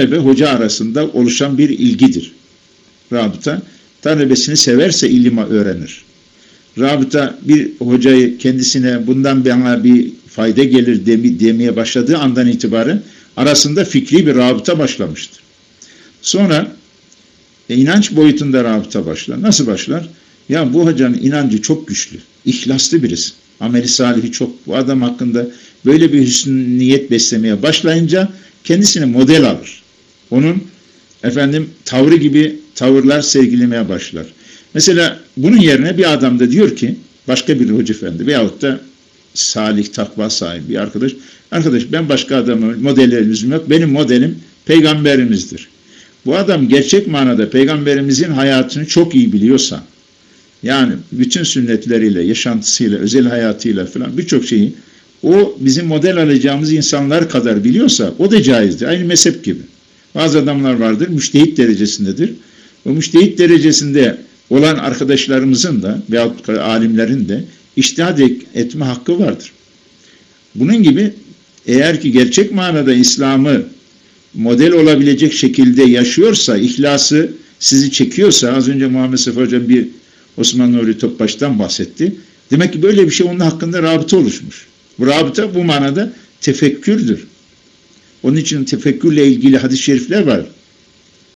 ve hoca arasında oluşan bir ilgidir. Rabıta, talebesini severse ilimi öğrenir. Rabıta bir hocayı kendisine bundan bana bir fayda gelir demeye başladığı andan itibaren arasında fikri bir rabıta başlamıştır. Sonra e, inanç boyutunda rabıta başlar. Nasıl başlar? Ya bu hocanın inancı çok güçlü, ihlaslı birisi. Ameli salihi çok. Bu adam hakkında böyle bir hüsnü niyet beslemeye başlayınca kendisine model alır. Onun efendim tavrı gibi tavırlar sergilemeye başlar. Mesela bunun yerine bir adam da diyor ki başka bir hoca efendi veyahut da salih, takva sahibi bir arkadaş. Arkadaş ben başka adamı modellerimizim yok. Benim modelim peygamberimizdir. Bu adam gerçek manada peygamberimizin hayatını çok iyi biliyorsa yani bütün sünnetleriyle, yaşantısıyla, özel hayatıyla falan birçok şeyi o bizim model alacağımız insanlar kadar biliyorsa o da caizdir. Aynı mezhep gibi. Bazı adamlar vardır, müştehit derecesindedir. O müştehit derecesinde olan arkadaşlarımızın da veyahut alimlerin de iştihad etme hakkı vardır. Bunun gibi eğer ki gerçek manada İslam'ı model olabilecek şekilde yaşıyorsa, ihlası sizi çekiyorsa, az önce Muhammed Sefer Hocam bir Osman Nuri Topbaş'tan bahsetti. Demek ki böyle bir şey onun hakkında rabıta oluşmuş. Bu rabıta bu manada tefekkürdür. Onun için tefekkürle ilgili hadis-i şerifler var.